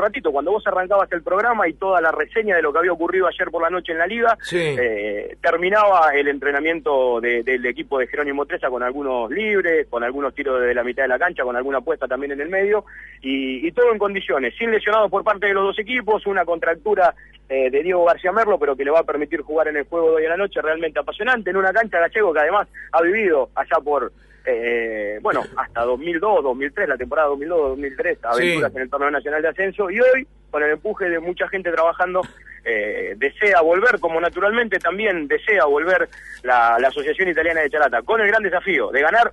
ratito, cuando vos arrancabas el programa y toda la reseña de lo que había ocurrido ayer por la noche en la liga, eh, terminaba el entrenamiento del equipo de Jerónimo Treza con algunos libres, con algunos tiros de la mitad de la cancha, con alguna apuesta también en el medio, y, todo en condiciones, sin lesionados por parte de los dos equipos, una contractura eh, de Diego García Merlo, pero que le va a permitir jugar en el juego de hoy en la noche, realmente apasionante, en una cancha gallego que además ha vivido allá por eh, bueno, hasta 2002, 2003, la temporada 2002, 2003, aventuras en el torneo nacional de ascenso, y hoy, con el empuje de mucha gente trabajando, eh, desea volver, como naturalmente también desea volver la, la Asociación Italiana de Charata, con el gran desafío de ganar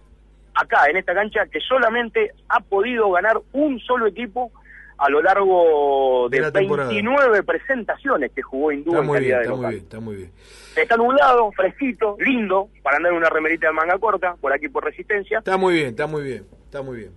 acá, en esta cancha, que solamente ha podido ganar un solo equipo a lo largo de, 29 presentaciones que jugó Hindú en calidad de está Muy bien, está muy bien. Está nublado, fresquito, lindo, para andar en una remerita de manga corta, por aquí por resistencia. Está muy bien, está muy bien, está muy bien.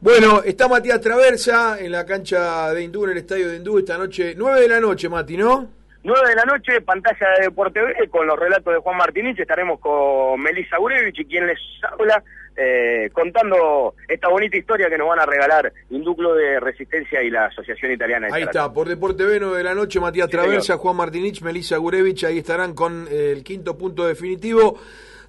Bueno, está Matías Traversa en la cancha de Hindú, en el estadio de Hindú, esta noche, 9 de la noche, Mati, ¿no? 9 de la noche, pantalla de Deporte B, con los relatos de Juan Martinich, estaremos con Melissa Gurevich y quien les habla, eh, contando esta bonita historia que nos van a regalar Indúclo de Resistencia y la Asociación Italiana de Ahí está, por Deporte B, 9 de la noche, Matías Traversa, Juan Martinich, Melissa Gurevich, ahí estarán con eh, el quinto punto definitivo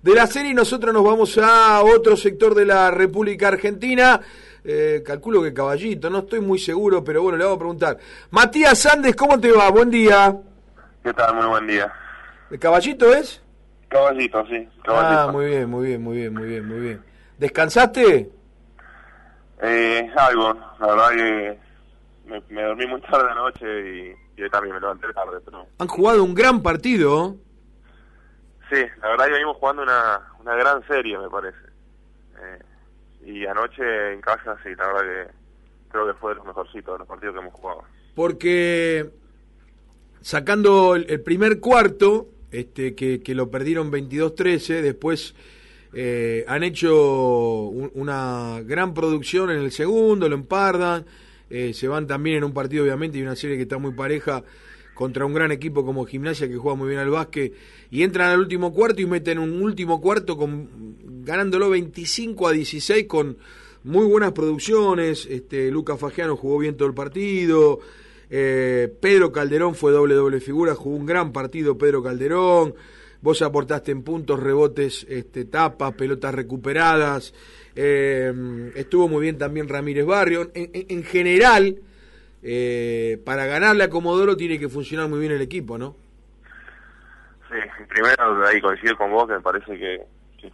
de la serie. Nosotros nos vamos a otro sector de la República Argentina. Eh, calculo que Caballito, no estoy muy seguro, pero bueno, le vamos a preguntar. Matías Andes, ¿cómo te va? Buen día. ¿Qué tal? Muy buen día. ¿De caballito es? Caballito, sí. Caballito. Ah, muy bien, muy bien, muy bien, muy bien, muy bien. ¿Descansaste? Eh, algo. La verdad que me, dormí muy tarde anoche y, y, hoy también me levanté tarde. Pero... Han jugado un gran partido. Sí, la verdad que venimos jugando una, una gran serie, me parece. Eh, y anoche en casa, sí, la verdad que creo que fue de los mejorcitos de los partidos que hemos jugado. Porque sacando el, primer cuarto, este, que, que lo perdieron 22-13, después eh, han hecho una gran producción en el segundo, lo empardan, eh, se van también en un partido obviamente y una serie que está muy pareja contra un gran equipo como Gimnasia que juega muy bien al básquet y entran al último cuarto y meten un último cuarto con ganándolo 25 a 16 con muy buenas producciones, este Lucas Fagiano jugó bien todo el partido, eh, Pedro Calderón fue doble doble figura, jugó un gran partido Pedro Calderón, vos aportaste en puntos, rebotes, este, tapas, pelotas recuperadas, eh, estuvo muy bien también Ramírez Barrio, en, general, eh, para ganarle a Comodoro tiene que funcionar muy bien el equipo, ¿no? Sí, primero ahí coincido con vos, que me parece que,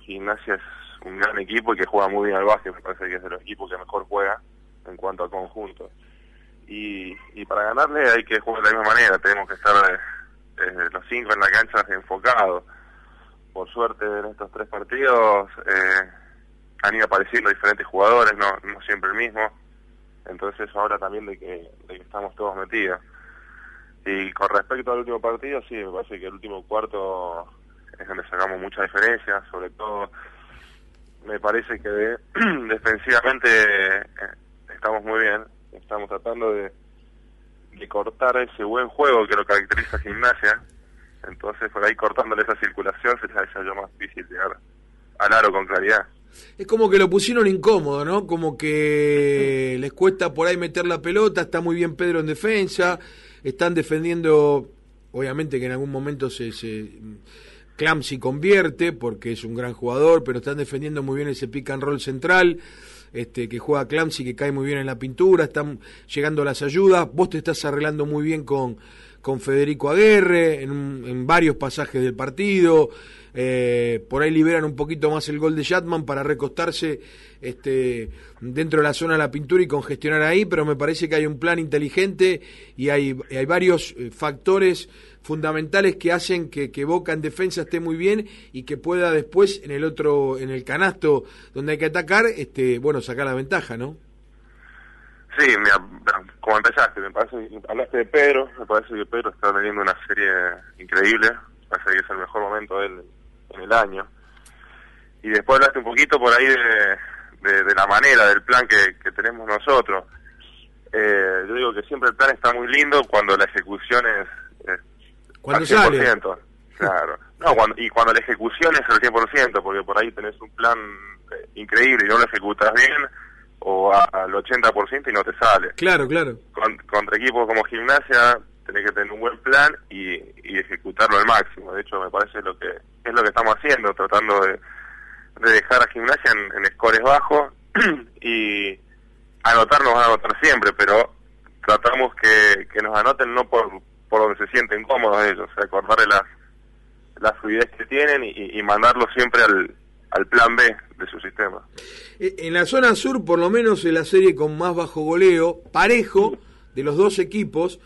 Gimnasia es un gran equipo y que juega muy bien al básquet, me parece que es de los equipos que mejor juega en cuanto a conjunto y, y para ganarle hay que jugar de la misma manera, tenemos que estar eh, los cinco en la cancha enfocados. Por suerte en estos tres partidos eh, han ido apareciendo diferentes jugadores, no, siempre el mismo, entonces habla también de que, estamos todos metidos. Y con respecto al último partido, sí, me parece que el último cuarto es donde sacamos mucha diferencia, sobre todo me parece que defensivamente eh, estamos muy bien, estamos tratando de, de cortar ese buen juego que lo caracteriza Gimnasia. Entonces, por ahí cortándole esa circulación se les hace yo más difícil llegar al aro con claridad. Es como que lo pusieron incómodo, ¿no? Como que les cuesta por ahí meter la pelota, está muy bien Pedro en defensa, están defendiendo, obviamente que en algún momento se, se Clamsi convierte porque es un gran jugador, pero están defendiendo muy bien ese pick and roll central este, que juega Clamsi, que cae muy bien en la pintura, están llegando las ayudas, vos te estás arreglando muy bien con, con Federico Aguerre en, varios pasajes del partido, eh, por ahí liberan un poquito más el gol de Jatman para recostarse este, dentro de la zona de la pintura y congestionar ahí, pero me parece que hay un plan inteligente y hay, hay varios eh, factores fundamentales que hacen que, que, Boca en defensa esté muy bien y que pueda después en el otro, en el canasto donde hay que atacar, este, bueno, sacar la ventaja, ¿no? Sí, mira, como empezaste, me parece, hablaste de Pedro, me parece que Pedro está teniendo una serie increíble, me parece que es el mejor momento de él en el año. Y después hablaste un poquito por ahí de, de, la manera, del plan que, que tenemos nosotros. Eh, yo digo que siempre el plan está muy lindo cuando la ejecución es, cuando Sale. Claro. No, cuando, y cuando la ejecución es al 100%, porque por ahí tenés un plan eh, increíble y no lo ejecutas bien, o al 80% y no te sale. Claro, claro. contra equipos como gimnasia tenés que tener un buen plan y, ejecutarlo al máximo. De hecho, me parece lo que es lo que estamos haciendo, tratando de, dejar a gimnasia en, en scores bajos y anotar nos van a anotar siempre, pero tratamos que, que nos anoten no por, por donde se sienten cómodos ellos, acordarle las, la fluidez que tienen y, y mandarlo siempre al, al plan B de su sistema. E, en la zona sur, por lo menos en la serie con más bajo goleo, parejo de los dos equipos,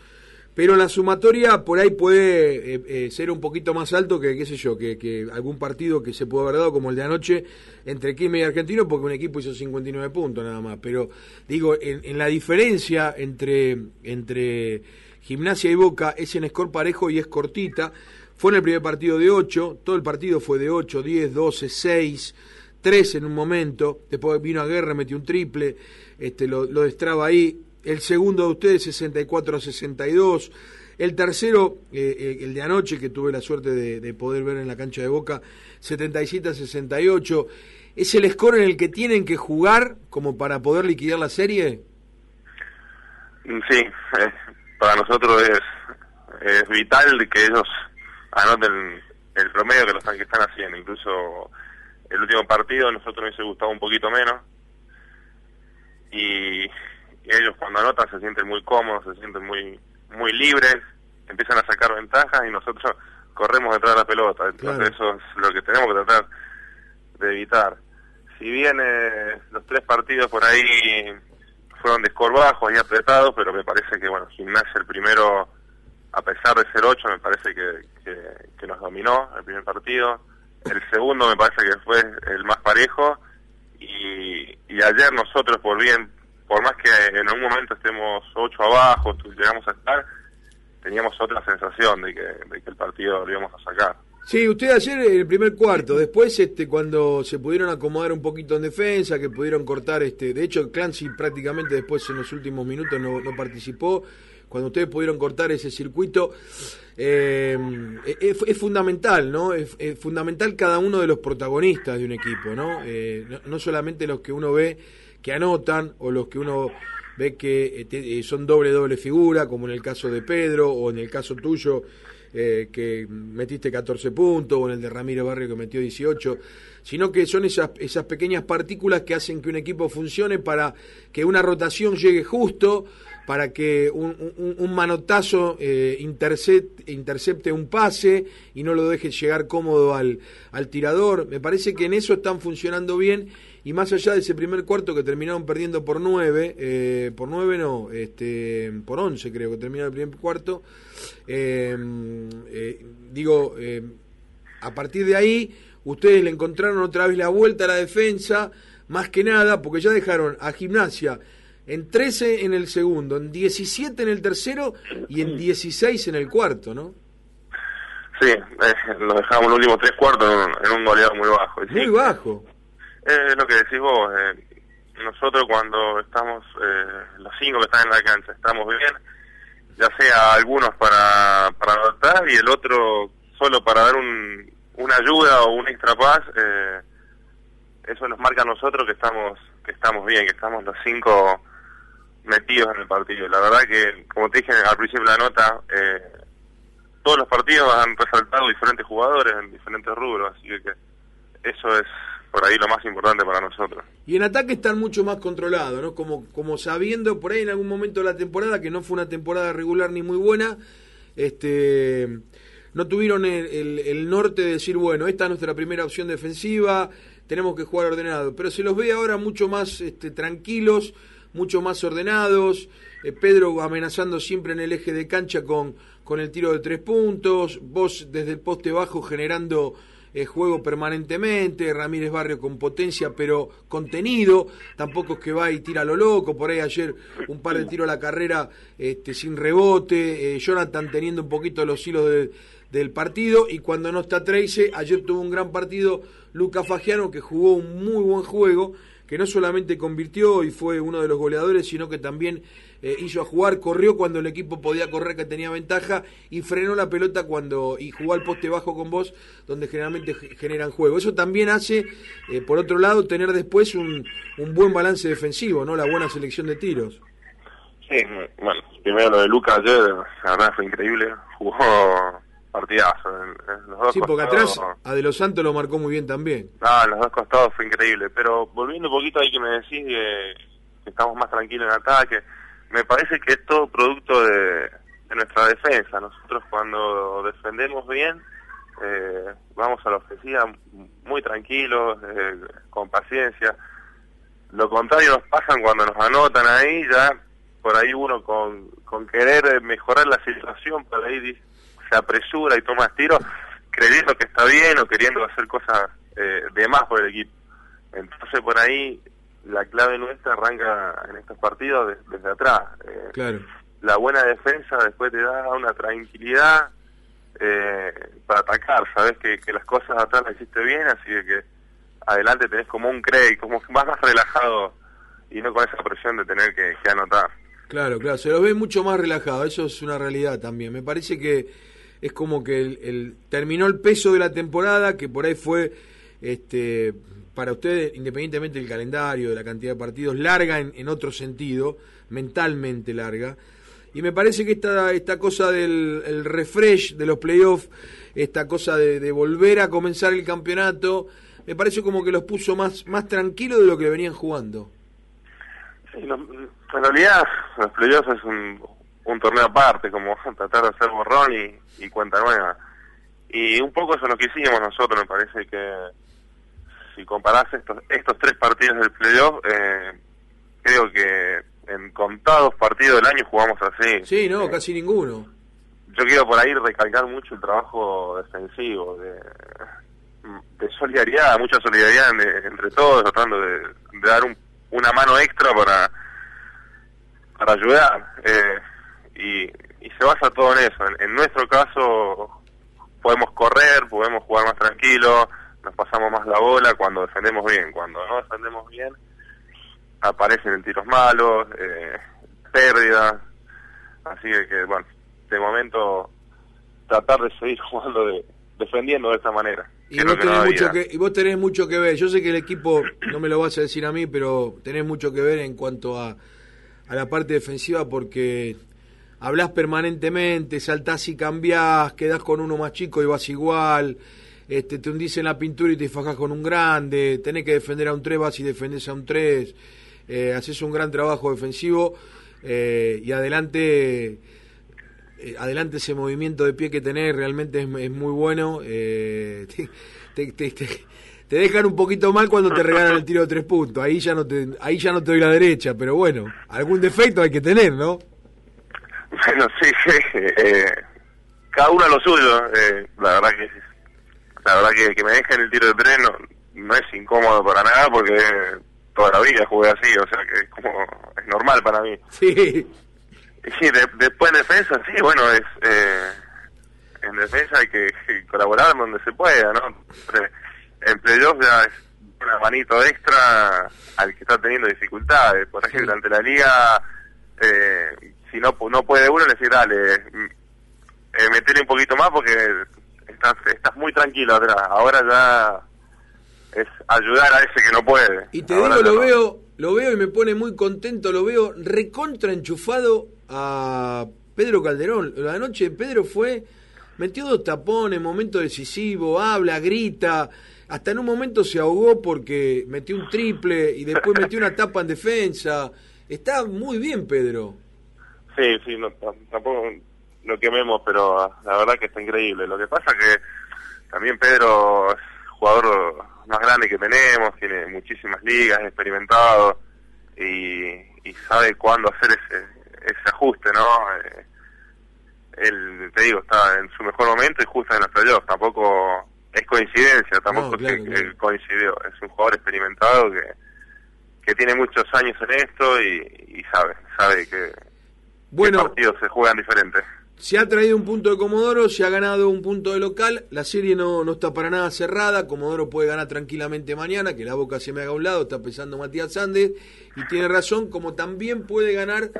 pero la sumatoria por ahí puede eh, eh, ser un poquito más alto que, qué sé yo, que, algún partido que se pudo haber dado como el de anoche entre Quilmes y Argentino, porque un equipo hizo 59 puntos nada más. Pero digo, en, la diferencia entre, entre Gimnasia y Boca es en score parejo y es cortita. Fue en el primer partido de 8, todo el partido fue de 8, 10, 12, 6, 3 en un momento. Después vino a guerra, metió un triple, este, lo, destraba ahí el segundo de ustedes 64 a 62, el tercero, eh, eh, el de anoche que tuve la suerte de, poder ver en la cancha de Boca, 77 a 68. ¿Es el score en el que tienen que jugar como para poder liquidar la serie? Mm, sí, para nosotros es, es vital que ellos anoten el promedio que, los, que están haciendo. Incluso el último partido a nosotros nos hubiese gustado un poquito menos. Y y ellos cuando anotan se sienten muy cómodos, se sienten muy muy libres, empiezan a sacar ventajas y nosotros corremos detrás de la pelota. Entonces eso es lo que tenemos que tratar de evitar. Si bien eh, los tres partidos por ahí fueron de score bajos y apretados, pero me parece que bueno, Gimnasia el primero, a pesar de ser ocho, me parece que, que nos dominó el primer partido. El segundo me parece que fue el más parejo y, y ayer nosotros por bien por más que en algún momento estemos ocho abajo, llegamos a estar, teníamos otra sensación de que, el partido lo a sacar. Sí, usted ayer en el primer cuarto, después este cuando se pudieron acomodar un poquito en defensa, que pudieron cortar, este de hecho Clancy prácticamente después en los últimos minutos no, no participó, cuando ustedes pudieron cortar ese circuito, eh, es, fundamental, ¿no? Es, fundamental cada uno de los protagonistas de un equipo, ¿no? Eh, no, no solamente los que uno ve que anotan o los que uno ve que eh, eh, son doble doble figura, como en el caso de Pedro o en el caso tuyo eh, que metiste 14 puntos o en el de Ramiro Barrio que metió 18, sino que son esas, esas pequeñas partículas que hacen que un equipo funcione para que una rotación llegue justo, para que un, manotazo intercepte, un pase y no lo deje llegar cómodo al, al tirador. Me parece que en eso están funcionando bien y más allá de ese primer cuarto que terminaron perdiendo por nueve, eh, por nueve no, este, por once creo que terminó el primer cuarto, eh, eh, digo, a partir de ahí ustedes le encontraron otra vez la vuelta a la defensa, más que nada, porque ya dejaron a gimnasia en 13 en el segundo, en 17 en el tercero y en 16 en el cuarto, ¿no? Sí, nos dejamos los últimos tres cuartos en un, goleado muy bajo. Muy bajo. Es lo que decís vos. Eh, nosotros cuando estamos, eh, los cinco que están en la cancha, estamos bien, ya sea algunos para, para anotar y el otro solo para dar un, una ayuda o un extra paz, eh, eso nos marca a nosotros que estamos, que estamos bien, que estamos los cinco metidos en el partido. La verdad que, como te dije al principio de la nota, eh, todos los partidos han resaltado diferentes jugadores en diferentes rubros, así que eso es por ahí lo más importante para nosotros. Y en ataque están mucho más controlados, ¿no? Como, como sabiendo por ahí en algún momento de la temporada, que no fue una temporada regular ni muy buena, este no tuvieron el, el, norte de decir, bueno, esta es nuestra primera opción defensiva, tenemos que jugar ordenado, pero se los ve ahora mucho más este, tranquilos, mucho más ordenados, eh, Pedro amenazando siempre en el eje de cancha con, con el tiro de tres puntos, vos desde el poste bajo generando juego permanentemente, Ramírez Barrio con potencia pero contenido, tampoco es que va y tira lo loco, por ahí ayer un par de tiros a la carrera este, sin rebote, eh, Jonathan teniendo un poquito los hilos del partido y cuando no está Trace, ayer tuvo un gran partido Luca Fagiano que jugó un muy buen juego, que no solamente convirtió y fue uno de los goleadores, sino que también eh, hizo a jugar, corrió cuando el equipo podía correr que tenía ventaja y frenó la pelota cuando y jugó al poste bajo con vos donde generalmente generan juego. Eso también hace, eh, por otro lado, tener después un, un buen balance defensivo, no la buena selección de tiros. Sí, bueno, primero lo de Lucas ayer, la verdad fue increíble, jugó partidazo. En, los dos sí, porque atrás a De Los Santos lo marcó muy bien también. Ah, en los dos costados fue increíble, pero volviendo un poquito ahí que me decís que, estamos más tranquilos en ataque, me parece que es todo producto de, nuestra defensa. Nosotros cuando defendemos bien, eh, vamos a la ofensiva muy tranquilos, eh, con paciencia. Lo contrario nos pasan cuando nos anotan ahí, ya por ahí uno con, con querer mejorar la situación, por ahí se apresura y toma tiros creyendo que está bien o queriendo hacer cosas eh, de más por el equipo. Entonces por ahí la clave nuestra arranca en estos partidos desde atrás. Eh, claro. La buena defensa después te da una tranquilidad eh, para atacar, sabes que, que las cosas atrás las hiciste bien, así que adelante tenés como un crédito, como más, más relajado y no con esa presión de tener que, anotar. Claro, claro, se lo ve mucho más relajado, eso es una realidad también. Me parece que es como que el, terminó el peso de la temporada, que por ahí fue este para ustedes, independientemente del calendario, de la cantidad de partidos, larga en, en otro sentido, mentalmente larga. Y me parece que esta, esta cosa del refresh de los playoffs, esta cosa de, volver a comenzar el campeonato, me parece como que los puso más, más tranquilos de lo que venían jugando. En realidad los playoffs es un, un torneo aparte, como tratar de hacer borrón y, cuenta nueva. Y un poco eso es lo que hicimos nosotros, me parece que si comparás estos, estos tres partidos del playoff, eh, creo que en contados partidos del año jugamos así. Sí, no, casi ninguno. Yo quiero por ahí recalcar mucho el trabajo defensivo, de, de solidaridad, mucha solidaridad entre todos, tratando de, dar una mano extra para para ayudar. Eh, y, y se basa todo en eso. En, nuestro caso podemos correr, podemos jugar más tranquilo, nos pasamos más la bola cuando defendemos bien. Cuando no defendemos bien, aparecen tiros malos, eh, pérdidas. Así que, bueno, de momento tratar de seguir jugando de, defendiendo de esta manera. Y vos, tenés mucho que, y vos tenés mucho que ver. Yo sé que el equipo, no me lo vas a decir a mí, pero tenés mucho que ver en cuanto a, a la parte defensiva porque hablas permanentemente, saltás y cambiás, quedás con uno más chico y vas igual, este, te hundís en la pintura y te fajás con un grande, tenés que defender a un 3, vas y defendés a un 3, eh, haces un gran trabajo defensivo eh, y adelante eh, adelante ese movimiento de pie que tenés realmente es, muy bueno. Te, dejan un poquito mal cuando te regalan el tiro de tres puntos. Ahí ya no te, ahí ya no te doy la derecha, pero bueno, algún defecto hay que tener, ¿no? Bueno, sí, sí. Cada uno a lo suyo. la verdad que la verdad que, que me dejen el tiro de tres no, no es incómodo para nada porque toda la vida jugué así, o sea que es como es normal para mí. Sí. Sí, después en defensa, sí, bueno, es eh, en defensa hay que, colaborar donde se pueda, ¿no? En playoff ya es una manito extra al que está teniendo dificultades. Por ejemplo, ante la liga, eh, si no no puede uno, le decir, dale, mm, eh, metele un poquito más porque estás, estás muy tranquilo atrás. Ahora ya es ayudar a ese que no puede. Y te digo, lo veo lo veo y me pone muy contento, lo veo recontra enchufado a Pedro Calderón. La noche de Pedro fue, metió dos tapones, momento decisivo, habla, grita, hasta en un momento se ahogó porque metió un triple y después metió una tapa en defensa. Está muy bien, Pedro. Sí, sí, no, tampoco lo quememos, pero la verdad que está increíble. Lo que pasa que también Pedro es jugador más grande que tenemos, tiene muchísimas ligas, experimentado y, y sabe cuándo hacer ese, ese ajuste, ¿no? Eh, él, te digo, está en su mejor momento y justo en los playoffs. Tampoco es coincidencia, tampoco que, coincidió. Es un jugador experimentado que, que tiene muchos años en esto y, sabe, sabe que, bueno, que partidos se juegan diferentes. Se ha traído un punto de Comodoro, se ha ganado un punto de local, la serie no, no está para nada cerrada, Comodoro puede ganar tranquilamente mañana, que la boca se me haga a un lado, está pensando Matías Sández, y tiene razón, como también puede ganar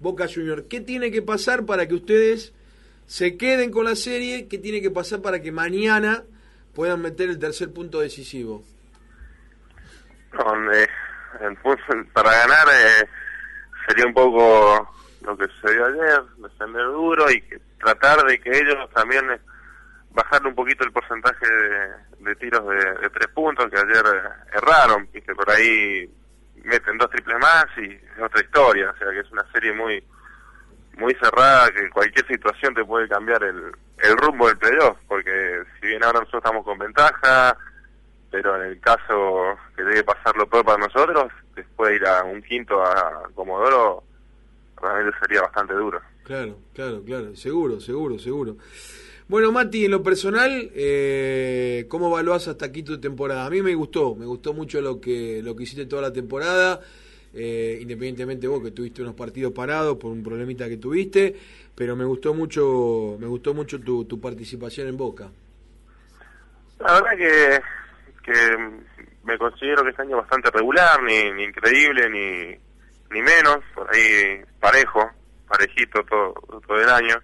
Boca Junior. ¿Qué tiene que pasar para que ustedes se queden con la serie? ¿Qué tiene que pasar para que mañana puedan meter el tercer punto decisivo? para ganar eh, sería un poco lo que sucedió ayer, defender duro y que tratar de que ellos también bajarle un poquito el porcentaje de, tiros de, tres puntos que ayer erraron, y que por ahí meten dos triples más y es otra historia, o sea que es una serie muy muy cerrada que cualquier situación te puede cambiar el, el rumbo del playoff, porque si bien ahora nosotros estamos con ventaja, pero en el caso que debe pasar lo peor para nosotros, después de ir a un quinto a Comodoro, realmente sería bastante duro. Claro, claro, claro, seguro, seguro, seguro. Bueno, Mati, en lo personal, eh, ¿cómo evaluás hasta aquí tu temporada? A mí me gustó, me gustó mucho lo que, lo que hiciste toda la temporada, eh, independientemente vos que tuviste unos partidos parados por un problemita que tuviste, pero me gustó mucho, me gustó mucho tu, tu participación en Boca. La verdad que, que me considero que este año bastante regular, ni, ni increíble, ni, ni menos, por ahí parejo, parejito todo, todo el año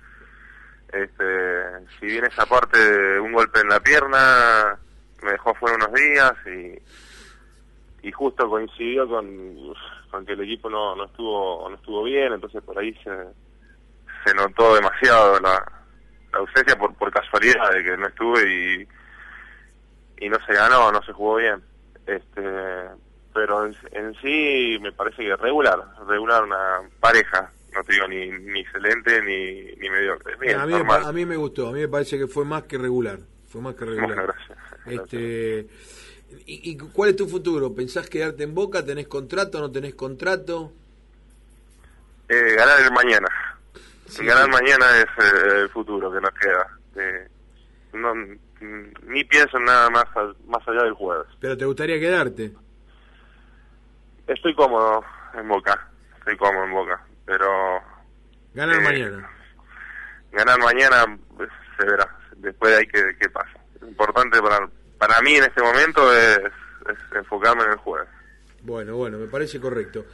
este, si bien esa parte de un golpe en la pierna me dejó fuera unos días y, y justo coincidió con, con que el equipo no, no estuvo no estuvo bien, entonces por ahí se, se notó demasiado la, la ausencia por, por casualidad de que no estuve y, y no se ganó, no se jugó bien. Este, pero en, en sí me parece que regular, regular una pareja, no te digo ni, ni excelente ni, ni mediocre. a, mí, a, mí, me gustó, a mí me parece que fue más que regular. Fue más que regular. gracias. Este, ¿y, cuál es tu futuro? ¿Pensás quedarte en Boca? ¿Tenés contrato? ¿No tenés contrato? Eh, ganar el mañana. ganar mañana es eh, el futuro que nos queda. Eh, no, ni pienso en nada más, más allá del jueves. ¿Pero te gustaría quedarte? Estoy cómodo en Boca. Estoy cómodo en Boca pero... Ganar eh, mañana. Ganar mañana pues, se verá, después de ahí qué, qué pasa. Lo importante para, para mí en este momento es, enfocarme en el jueves. Bueno, bueno, me parece correcto.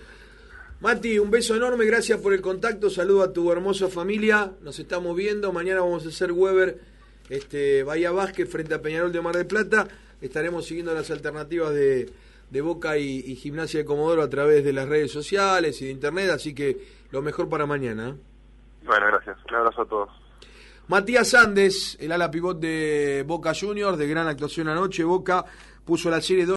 Mati, un beso enorme, gracias por el contacto, saludo a tu hermosa familia, nos estamos viendo, mañana vamos a hacer Weber, este, Bahía Vázquez frente a Peñarol de Mar del Plata, estaremos siguiendo las alternativas de, de Boca y, Gimnasia de Comodoro a través de las redes sociales y de internet, así que lo mejor para mañana. ¿eh? Bueno, gracias. Un abrazo a todos. Matías Andes, el ala pivot de Boca Juniors, de gran actuación anoche. Boca puso la serie 2.